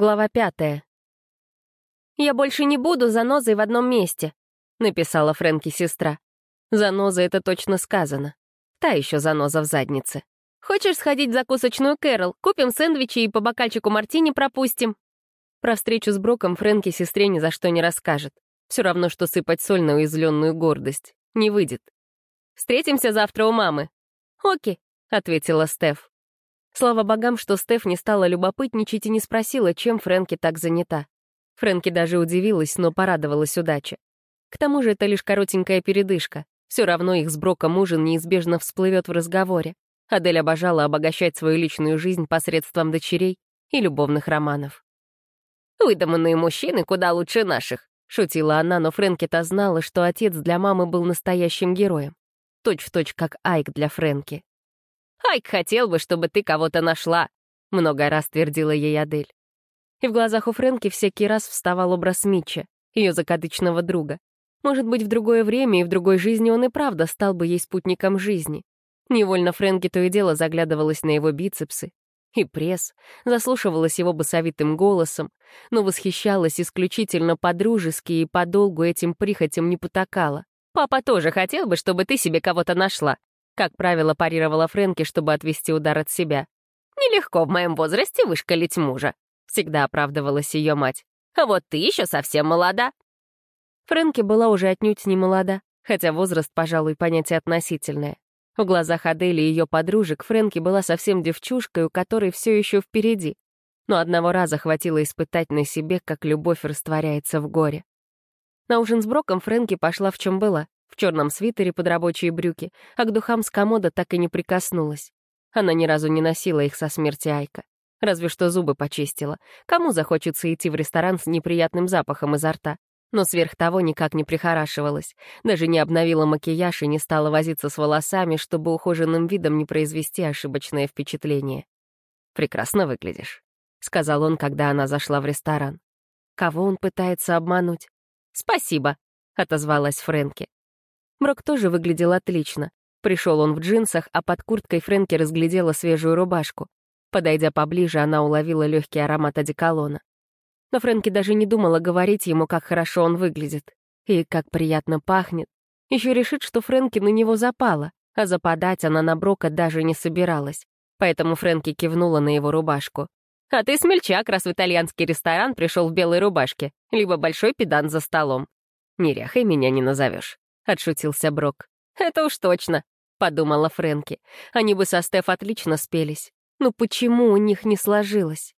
Глава пятая. «Я больше не буду занозой в одном месте», — написала Фрэнки сестра. Заноза — это точно сказано. Та еще заноза в заднице. «Хочешь сходить в закусочную Кэрол? Купим сэндвичи и по бокальчику мартини пропустим». Про встречу с Броком Фрэнки сестре ни за что не расскажет. Все равно, что сыпать соль на уязвленную гордость. Не выйдет. «Встретимся завтра у мамы». «Окей», — ответила Стеф. Слава богам, что Стеф не стала любопытничать и не спросила, чем Фрэнки так занята. Фрэнки даже удивилась, но порадовалась удаче. К тому же это лишь коротенькая передышка. Все равно их с Броком ужин неизбежно всплывет в разговоре. Адель обожала обогащать свою личную жизнь посредством дочерей и любовных романов. «Выдуманные мужчины куда лучше наших», — шутила она, но Фрэнки-то знала, что отец для мамы был настоящим героем. Точь в точь, как Айк для Фрэнки. «Айк хотел бы, чтобы ты кого-то нашла», — много раз твердила ей Адель. И в глазах у Фрэнки всякий раз вставал образ Митча, ее закадычного друга. Может быть, в другое время и в другой жизни он и правда стал бы ей спутником жизни. Невольно Фрэнки то и дело заглядывалась на его бицепсы и пресс, заслушивалась его басовитым голосом, но восхищалась исключительно по-дружески и подолгу этим прихотям не потакала. «Папа тоже хотел бы, чтобы ты себе кого-то нашла», как правило, парировала Фрэнки, чтобы отвести удар от себя. «Нелегко в моем возрасте вышкалить мужа», — всегда оправдывалась ее мать. «А вот ты еще совсем молода». Фрэнки была уже отнюдь не молода, хотя возраст, пожалуй, понятие относительное. В глазах Адели и ее подружек Фрэнки была совсем девчушкой, у которой все еще впереди. Но одного раза хватило испытать на себе, как любовь растворяется в горе. На ужин с Броком Фрэнки пошла в чем была, в черном свитере под рабочие брюки, а к духам с комода так и не прикоснулась. Она ни разу не носила их со смерти Айка. Разве что зубы почистила. Кому захочется идти в ресторан с неприятным запахом изо рта? Но сверх того никак не прихорашивалась. Даже не обновила макияж и не стала возиться с волосами, чтобы ухоженным видом не произвести ошибочное впечатление. «Прекрасно выглядишь», — сказал он, когда она зашла в ресторан. Кого он пытается обмануть? «Спасибо», — отозвалась Фрэнки. Брок тоже выглядел отлично. Пришел он в джинсах, а под курткой Фрэнки разглядела свежую рубашку. Подойдя поближе, она уловила легкий аромат одеколона. Но Фрэнки даже не думала говорить ему, как хорошо он выглядит. И как приятно пахнет. Еще решит, что Фрэнки на него запала, а западать она на Брока даже не собиралась. Поэтому Фрэнки кивнула на его рубашку. «А ты смельчак, раз в итальянский ресторан пришел в белой рубашке, либо большой педант за столом. Неряхой меня не назовешь. — отшутился Брок. «Это уж точно», — подумала Фрэнки. «Они бы со Стеф отлично спелись. Ну почему у них не сложилось?»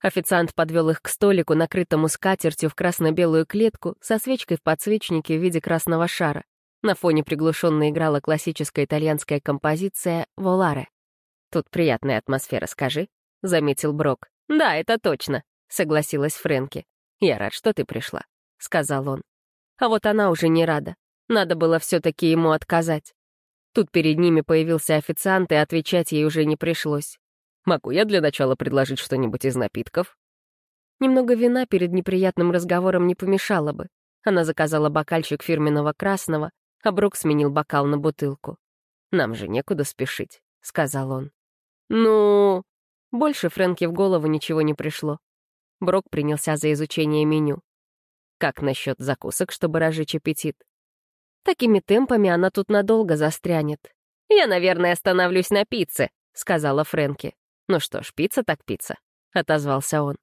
Официант подвел их к столику, накрытому скатертью в красно-белую клетку, со свечкой в подсвечнике в виде красного шара. На фоне приглушенно играла классическая итальянская композиция «Воларе». «Тут приятная атмосфера, скажи», — заметил Брок. «Да, это точно», — согласилась Фрэнки. «Я рад, что ты пришла», — сказал он. А вот она уже не рада. Надо было все-таки ему отказать. Тут перед ними появился официант, и отвечать ей уже не пришлось. «Могу я для начала предложить что-нибудь из напитков?» Немного вина перед неприятным разговором не помешало бы. Она заказала бокальчик фирменного красного, а Брок сменил бокал на бутылку. «Нам же некуда спешить», — сказал он. «Ну...» Больше Фрэнки в голову ничего не пришло. Брок принялся за изучение меню. «Как насчет закусок, чтобы разжечь аппетит?» Такими темпами она тут надолго застрянет. «Я, наверное, остановлюсь на пицце», — сказала Фрэнки. «Ну что ж, пицца так пицца», — отозвался он.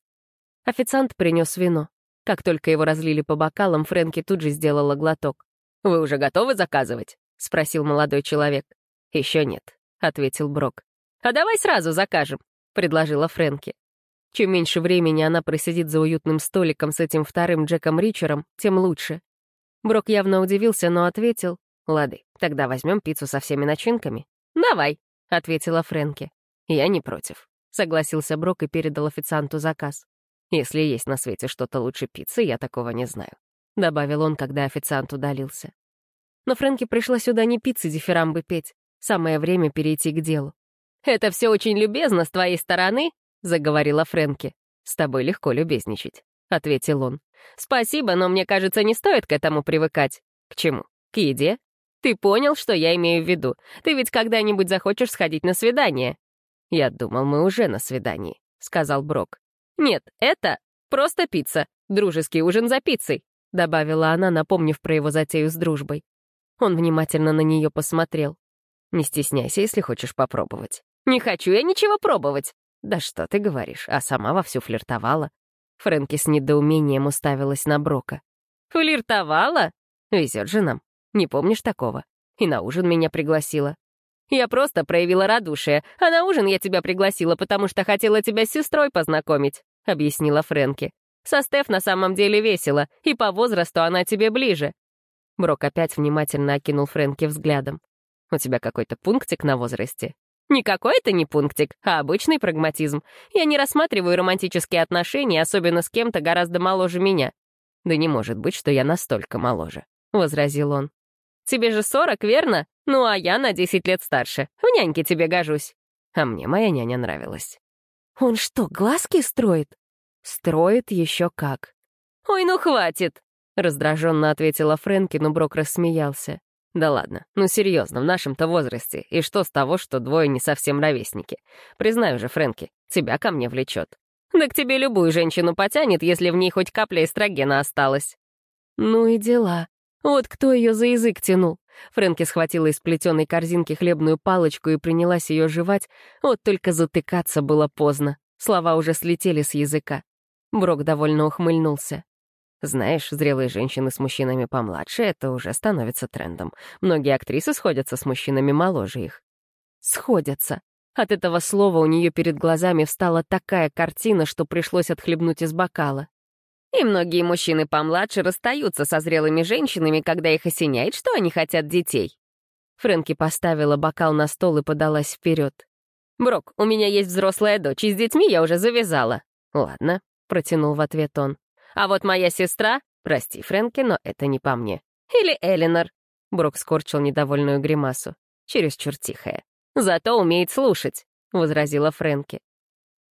Официант принес вино. Как только его разлили по бокалам, Фрэнки тут же сделала глоток. «Вы уже готовы заказывать?» — спросил молодой человек. «Еще нет», — ответил Брок. «А давай сразу закажем», — предложила Фрэнки. Чем меньше времени она просидит за уютным столиком с этим вторым Джеком Ричером, тем лучше. Брок явно удивился, но ответил. «Лады, тогда возьмем пиццу со всеми начинками». «Давай», — ответила Фрэнки. «Я не против», — согласился Брок и передал официанту заказ. «Если есть на свете что-то лучше пиццы, я такого не знаю», — добавил он, когда официант удалился. Но Фрэнки пришла сюда не пиццы дифирамбы петь. Самое время перейти к делу. «Это все очень любезно с твоей стороны», — заговорила Фрэнки. «С тобой легко любезничать», — ответил он. «Спасибо, но мне кажется, не стоит к этому привыкать». «К чему? К еде?» «Ты понял, что я имею в виду? Ты ведь когда-нибудь захочешь сходить на свидание?» «Я думал, мы уже на свидании», — сказал Брок. «Нет, это просто пицца. Дружеский ужин за пиццей», — добавила она, напомнив про его затею с дружбой. Он внимательно на нее посмотрел. «Не стесняйся, если хочешь попробовать». «Не хочу я ничего пробовать». «Да что ты говоришь, а сама вовсю флиртовала». Фрэнки с недоумением уставилась на Брока. «Флиртовала? Везет же нам. Не помнишь такого? И на ужин меня пригласила. Я просто проявила радушие, а на ужин я тебя пригласила, потому что хотела тебя с сестрой познакомить», — объяснила Фрэнки. «Со Стеф на самом деле весело, и по возрасту она тебе ближе». Брок опять внимательно окинул Фрэнки взглядом. «У тебя какой-то пунктик на возрасте?» «Никакой это не пунктик, а обычный прагматизм. Я не рассматриваю романтические отношения, особенно с кем-то гораздо моложе меня». «Да не может быть, что я настолько моложе», — возразил он. Тебе же сорок, верно? Ну, а я на десять лет старше. В няньке тебе гожусь. А мне моя няня нравилась. Он что, глазки строит? Строит еще как. Ой, ну хватит! Раздраженно ответила Фрэнки, но Брок рассмеялся. Да ладно, ну серьезно, в нашем-то возрасте. И что с того, что двое не совсем ровесники? Признаю же, Фрэнки, тебя ко мне влечет. Да к тебе любую женщину потянет, если в ней хоть капля эстрогена осталась. Ну и дела. Вот кто ее за язык тянул. Фрэнки схватила из плетеной корзинки хлебную палочку и принялась ее жевать, вот только затыкаться было поздно. Слова уже слетели с языка. Брок довольно ухмыльнулся. Знаешь, зрелые женщины с мужчинами помладше — это уже становится трендом. Многие актрисы сходятся с мужчинами моложе их. Сходятся. От этого слова у нее перед глазами встала такая картина, что пришлось отхлебнуть из бокала. И многие мужчины помладше расстаются со зрелыми женщинами, когда их осеняет, что они хотят детей. Фрэнки поставила бокал на стол и подалась вперед. «Брок, у меня есть взрослая дочь, и с детьми я уже завязала». «Ладно», — протянул в ответ он. «А вот моя сестра...» «Прости, Фрэнки, но это не по мне». «Или Элинор». Брок скорчил недовольную гримасу. Чересчур тихая. «Зато умеет слушать», — возразила Фрэнки.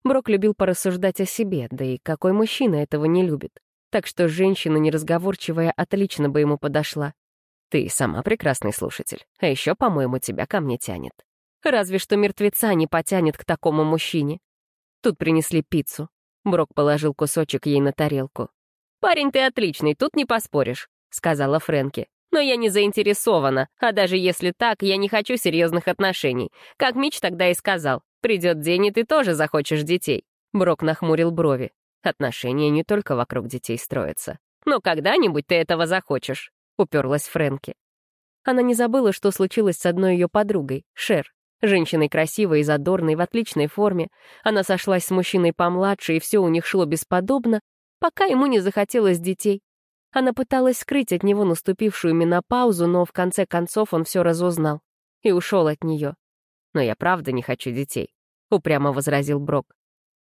Брок любил порассуждать о себе, да и какой мужчина этого не любит. Так что женщина неразговорчивая отлично бы ему подошла. Ты сама прекрасный слушатель, а еще, по-моему, тебя ко мне тянет. Разве что мертвеца не потянет к такому мужчине. Тут принесли пиццу. Брок положил кусочек ей на тарелку. «Парень ты отличный, тут не поспоришь», — сказала Фрэнки. «Но я не заинтересована, а даже если так, я не хочу серьезных отношений. Как Мич тогда и сказал, Придет день, и ты тоже захочешь детей». Брок нахмурил брови. Отношения не только вокруг детей строятся. «Но когда-нибудь ты этого захочешь», — уперлась Фрэнки. Она не забыла, что случилось с одной ее подругой, Шер. Женщиной красивой и задорной, в отличной форме. Она сошлась с мужчиной помладше, и все у них шло бесподобно, пока ему не захотелось детей. Она пыталась скрыть от него наступившую менопаузу, но в конце концов он все разузнал и ушел от нее. «Но я правда не хочу детей», — упрямо возразил Брок.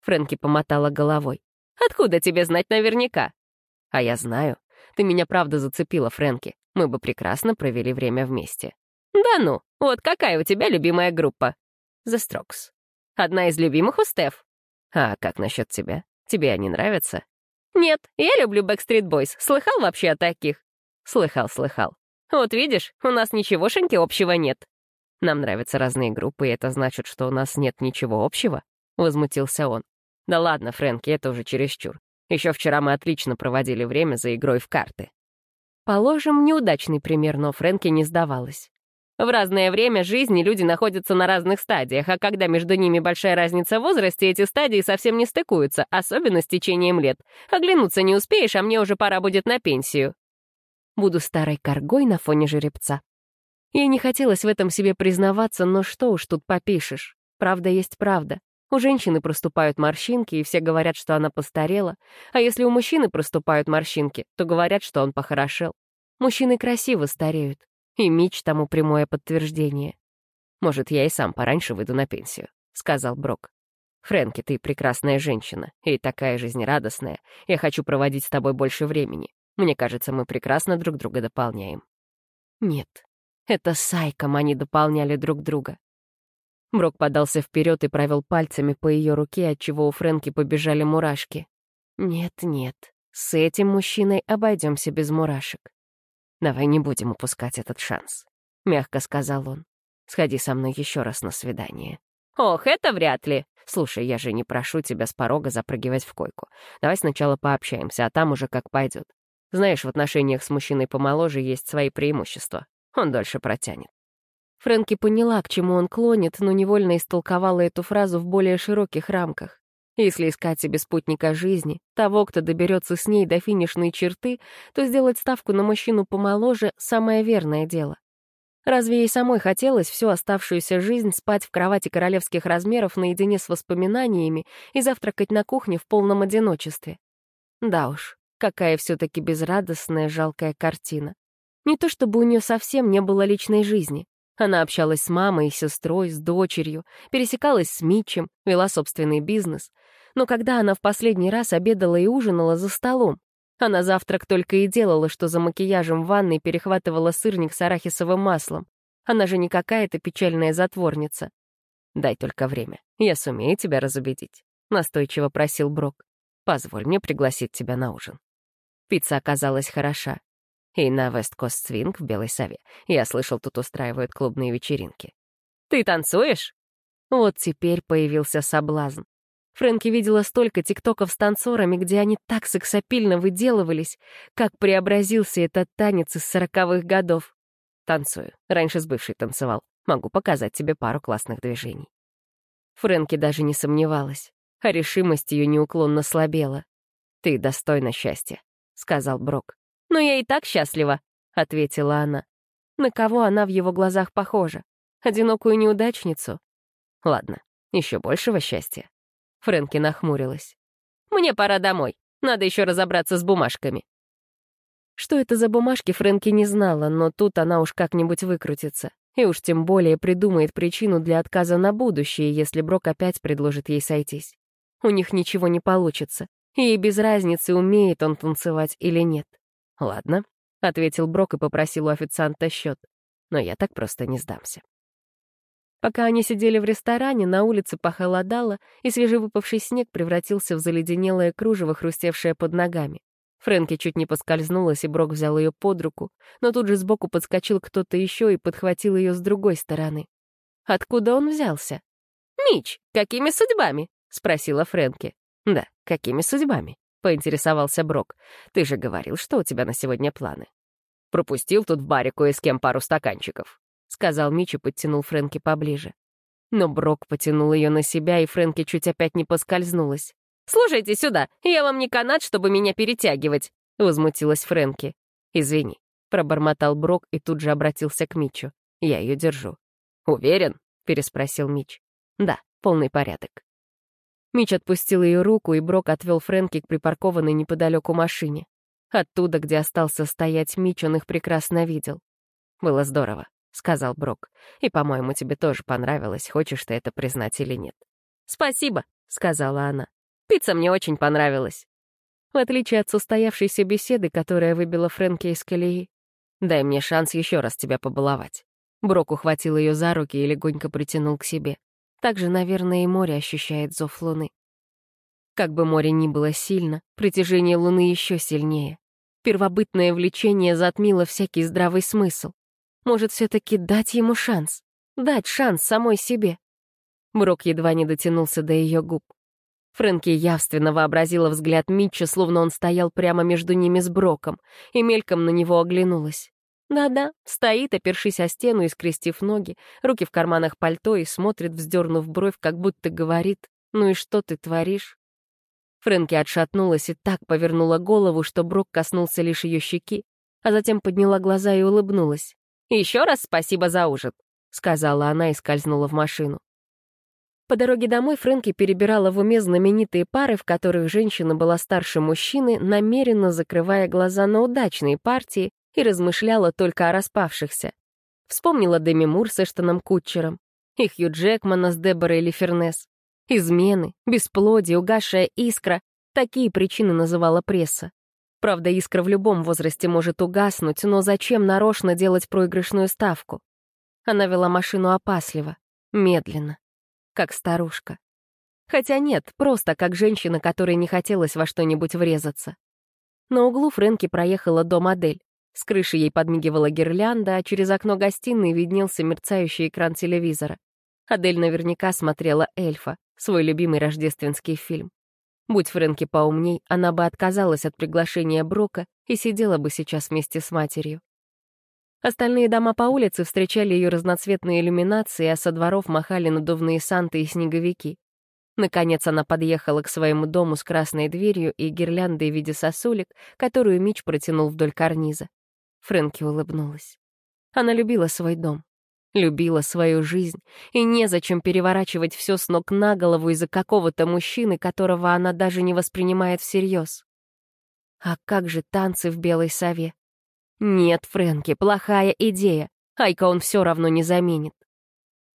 Фрэнки помотала головой. «Откуда тебе знать наверняка?» «А я знаю. Ты меня правда зацепила, Фрэнки. Мы бы прекрасно провели время вместе». «Да ну, вот какая у тебя любимая группа?» «The Strokes». «Одна из любимых у Стеф?» «А как насчет тебя? Тебе они нравятся?» «Нет, я люблю Backstreet Boys. Слыхал вообще о таких?» «Слыхал, слыхал. Вот видишь, у нас ничегошеньки общего нет». Нам нравятся разные группы, и это значит, что у нас нет ничего общего?» — возмутился он. «Да ладно, Фрэнки, это уже чересчур. Еще вчера мы отлично проводили время за игрой в карты». Положим, неудачный пример, но Фрэнки не сдавалась. В разное время жизни люди находятся на разных стадиях, а когда между ними большая разница в возрасте, эти стадии совсем не стыкуются, особенно с течением лет. Оглянуться не успеешь, а мне уже пора будет на пенсию. Буду старой коргой на фоне жеребца. Ей не хотелось в этом себе признаваться, но что уж тут попишешь. Правда есть правда. У женщины проступают морщинки, и все говорят, что она постарела. А если у мужчины проступают морщинки, то говорят, что он похорошел. Мужчины красиво стареют. И Мич тому прямое подтверждение. «Может, я и сам пораньше выйду на пенсию», — сказал Брок. «Фрэнки, ты прекрасная женщина и такая жизнерадостная. Я хочу проводить с тобой больше времени. Мне кажется, мы прекрасно друг друга дополняем». «Нет, это Сайком они дополняли друг друга. Брок подался вперед и провел пальцами по ее руке, отчего у Фрэнки побежали мурашки. «Нет-нет, с этим мужчиной обойдемся без мурашек. Давай не будем упускать этот шанс», — мягко сказал он. «Сходи со мной еще раз на свидание». «Ох, это вряд ли. Слушай, я же не прошу тебя с порога запрыгивать в койку. Давай сначала пообщаемся, а там уже как пойдет. Знаешь, в отношениях с мужчиной помоложе есть свои преимущества. Он дольше протянет. Фрэнки поняла, к чему он клонит, но невольно истолковала эту фразу в более широких рамках. Если искать себе спутника жизни, того, кто доберется с ней до финишной черты, то сделать ставку на мужчину помоложе — самое верное дело. Разве ей самой хотелось всю оставшуюся жизнь спать в кровати королевских размеров наедине с воспоминаниями и завтракать на кухне в полном одиночестве? Да уж, какая все-таки безрадостная, жалкая картина. Не то чтобы у нее совсем не было личной жизни. Она общалась с мамой и сестрой, с дочерью, пересекалась с Митчем, вела собственный бизнес. Но когда она в последний раз обедала и ужинала за столом, а на завтрак только и делала, что за макияжем в ванной перехватывала сырник с арахисовым маслом. Она же не какая-то печальная затворница. «Дай только время, я сумею тебя разубедить», — настойчиво просил Брок. «Позволь мне пригласить тебя на ужин». Пицца оказалась хороша. И на Вест-Кост Свинг в Белой Сове. Я слышал, тут устраивают клубные вечеринки. «Ты танцуешь?» Вот теперь появился соблазн. Фрэнки видела столько тиктоков с танцорами, где они так сексапильно выделывались, как преобразился этот танец из сороковых годов. Танцую. Раньше с бывшей танцевал. Могу показать тебе пару классных движений. Фрэнки даже не сомневалась, а решимость ее неуклонно слабела. «Ты достойна счастья», — сказал Брок. «Но я и так счастлива», — ответила она. На кого она в его глазах похожа? Одинокую неудачницу? Ладно, еще большего счастья. Фрэнки нахмурилась. «Мне пора домой. Надо еще разобраться с бумажками». Что это за бумажки, Фрэнки не знала, но тут она уж как-нибудь выкрутится. И уж тем более придумает причину для отказа на будущее, если Брок опять предложит ей сойтись. У них ничего не получится. И без разницы, умеет он танцевать или нет. «Ладно», — ответил Брок и попросил у официанта счет. «Но я так просто не сдамся». Пока они сидели в ресторане, на улице похолодало, и свежевыпавший снег превратился в заледенелое кружево, хрустевшее под ногами. Фрэнки чуть не поскользнулась, и Брок взял ее под руку, но тут же сбоку подскочил кто-то еще и подхватил ее с другой стороны. Откуда он взялся? «Мич, какими судьбами?» — спросила Фрэнки. «Да, какими судьбами?» — поинтересовался Брок. «Ты же говорил, что у тебя на сегодня планы». «Пропустил тут в баре кое с кем пару стаканчиков», — сказал Мич и подтянул Фрэнки поближе. Но Брок потянул ее на себя, и Фрэнки чуть опять не поскользнулась. «Слушайте сюда, я вам не канат, чтобы меня перетягивать», — возмутилась Фрэнки. «Извини», — пробормотал Брок и тут же обратился к Мичу. «Я ее держу». «Уверен?» — переспросил Мич. «Да, полный порядок». Мич отпустил ее руку, и Брок отвел Фрэнки к припаркованной неподалеку машине. Оттуда, где остался стоять Мич, он их прекрасно видел. Было здорово. — сказал Брок. «И, по-моему, тебе тоже понравилось, хочешь ты это признать или нет». «Спасибо», — сказала она. «Пицца мне очень понравилась». В отличие от состоявшейся беседы, которая выбила Фрэнки из колеи, «Дай мне шанс еще раз тебя побаловать». Брок ухватил ее за руки и легонько притянул к себе. Так же, наверное, и море ощущает зов луны. Как бы море ни было сильно, притяжение луны еще сильнее. Первобытное влечение затмило всякий здравый смысл. Может, все-таки дать ему шанс? Дать шанс самой себе? Брок едва не дотянулся до ее губ. Фрэнки явственно вообразила взгляд Митча, словно он стоял прямо между ними с Броком, и мельком на него оглянулась. Да-да, стоит, опершись о стену и скрестив ноги, руки в карманах пальто и смотрит, вздернув бровь, как будто говорит «Ну и что ты творишь?» Фрэнки отшатнулась и так повернула голову, что Брок коснулся лишь ее щеки, а затем подняла глаза и улыбнулась. «Еще раз спасибо за ужин», — сказала она и скользнула в машину. По дороге домой Фрэнки перебирала в уме знаменитые пары, в которых женщина была старше мужчины, намеренно закрывая глаза на удачные партии и размышляла только о распавшихся. Вспомнила Деми Мур с Эштоном Кутчером, и Хью Джекмана с Деборой Лифернес. Измены, бесплодие, угасшая искра — такие причины называла пресса. Правда, искра в любом возрасте может угаснуть, но зачем нарочно делать проигрышную ставку? Она вела машину опасливо, медленно, как старушка. Хотя нет, просто как женщина, которой не хотелось во что-нибудь врезаться. На углу Фрэнки проехала до модель. С крыши ей подмигивала гирлянда, а через окно гостиной виднелся мерцающий экран телевизора. Адель наверняка смотрела «Эльфа», свой любимый рождественский фильм. Будь Фрэнки поумней, она бы отказалась от приглашения Брока и сидела бы сейчас вместе с матерью. Остальные дома по улице встречали ее разноцветные иллюминации, а со дворов махали надувные санты и снеговики. Наконец она подъехала к своему дому с красной дверью и гирляндой в виде сосулек, которую Мич протянул вдоль карниза. Фрэнки улыбнулась. Она любила свой дом, любила свою жизнь, и незачем переворачивать все с ног на голову из-за какого-то мужчины, которого она даже не воспринимает всерьез. А как же танцы в белой сове? Нет, Фрэнки, плохая идея. Айка он все равно не заменит.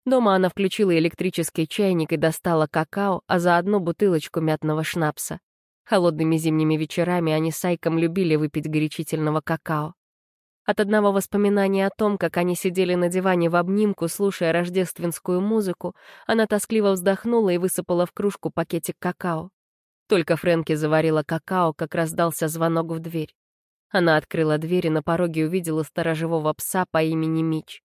Дома она включила электрический чайник и достала какао, а заодно бутылочку мятного шнапса. Холодными зимними вечерами они с Айком любили выпить горячительного какао. От одного воспоминания о том, как они сидели на диване в обнимку, слушая рождественскую музыку, она тоскливо вздохнула и высыпала в кружку пакетик какао. Только Фрэнки заварила какао, как раздался звонок в дверь. Она открыла дверь и на пороге увидела сторожевого пса по имени Мич.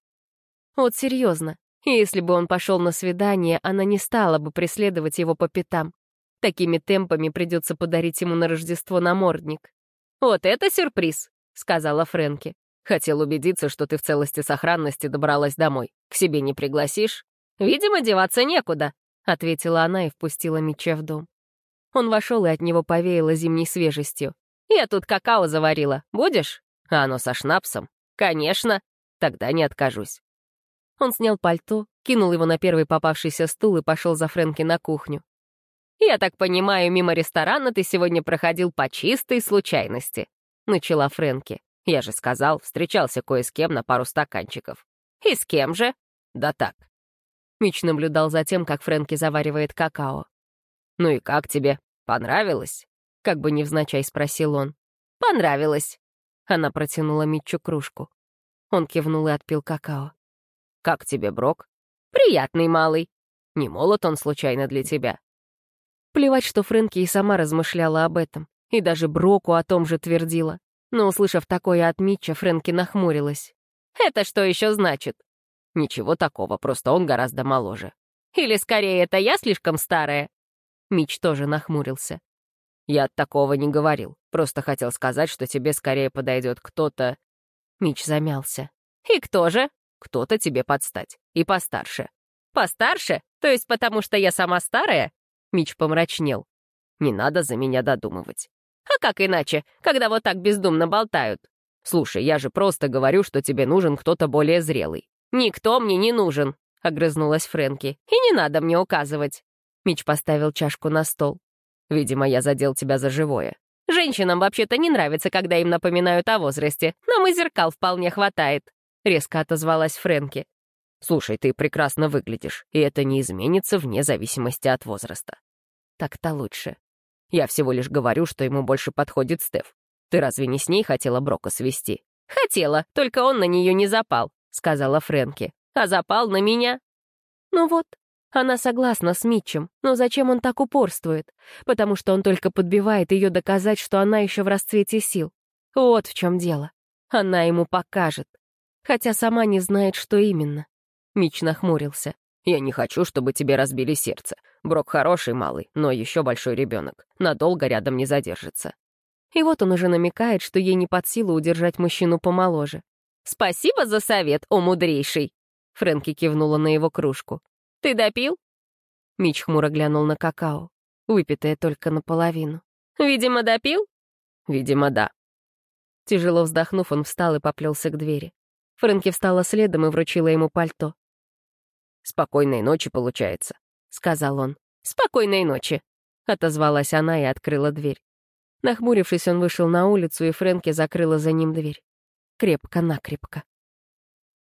Вот серьезно, если бы он пошел на свидание, она не стала бы преследовать его по пятам. Такими темпами придется подарить ему на Рождество намордник. «Вот это сюрприз!» — сказала Фрэнки. Хотел убедиться, что ты в целости сохранности добралась домой. К себе не пригласишь? Видимо, деваться некуда», — ответила она и впустила Митча в дом. Он вошел и от него повеяло зимней свежестью. «Я тут какао заварила. Будешь? А оно со шнапсом? Конечно. Тогда не откажусь». Он снял пальто, кинул его на первый попавшийся стул и пошел за Фрэнки на кухню. «Я так понимаю, мимо ресторана ты сегодня проходил по чистой случайности», — начала Фрэнки. Я же сказал, встречался кое с кем на пару стаканчиков. И с кем же? Да так. Мич наблюдал за тем, как Фрэнки заваривает какао. «Ну и как тебе? Понравилось?» Как бы невзначай спросил он. «Понравилось». Она протянула Митчу кружку. Он кивнул и отпил какао. «Как тебе, Брок?» «Приятный малый. Не молод он случайно для тебя?» Плевать, что Фрэнки и сама размышляла об этом, и даже Броку о том же твердила. Но, услышав такое от Митча, Фрэнки нахмурилась. «Это что еще значит?» «Ничего такого, просто он гораздо моложе». «Или, скорее, это я слишком старая?» Митч тоже нахмурился. «Я от такого не говорил. Просто хотел сказать, что тебе скорее подойдет кто-то...» Митч замялся. «И кто же?» «Кто-то тебе подстать. И постарше». «Постарше? То есть потому, что я сама старая?» Мич помрачнел. «Не надо за меня додумывать. А как иначе, когда вот так бездумно болтают? Слушай, я же просто говорю, что тебе нужен кто-то более зрелый. Никто мне не нужен, — огрызнулась Фрэнки. И не надо мне указывать. Мич поставил чашку на стол. Видимо, я задел тебя за живое. Женщинам вообще-то не нравится, когда им напоминают о возрасте. Нам и зеркал вполне хватает. Резко отозвалась Фрэнки. Слушай, ты прекрасно выглядишь, и это не изменится вне зависимости от возраста. Так-то лучше. Я всего лишь говорю, что ему больше подходит Стеф. Ты разве не с ней хотела Брока свести? «Хотела, только он на нее не запал», — сказала Фрэнки. «А запал на меня». Ну вот, она согласна с Митчем, но зачем он так упорствует? Потому что он только подбивает ее доказать, что она еще в расцвете сил. Вот в чем дело. Она ему покажет. Хотя сама не знает, что именно. Мич нахмурился. «Я не хочу, чтобы тебе разбили сердце. Брок хороший малый, но еще большой ребенок. Надолго рядом не задержится. И вот он уже намекает, что ей не под силу удержать мужчину помоложе. «Спасибо за совет, о мудрейший!» Фрэнки кивнула на его кружку. «Ты допил?» Мич хмуро глянул на какао, выпитое только наполовину. «Видимо, допил?» «Видимо, да». Тяжело вздохнув, он встал и поплелся к двери. Фрэнки встала следом и вручила ему пальто. «Спокойной ночи, получается», — сказал он. «Спокойной ночи», — отозвалась она и открыла дверь. Нахмурившись, он вышел на улицу, и Фрэнки закрыла за ним дверь. Крепко-накрепко.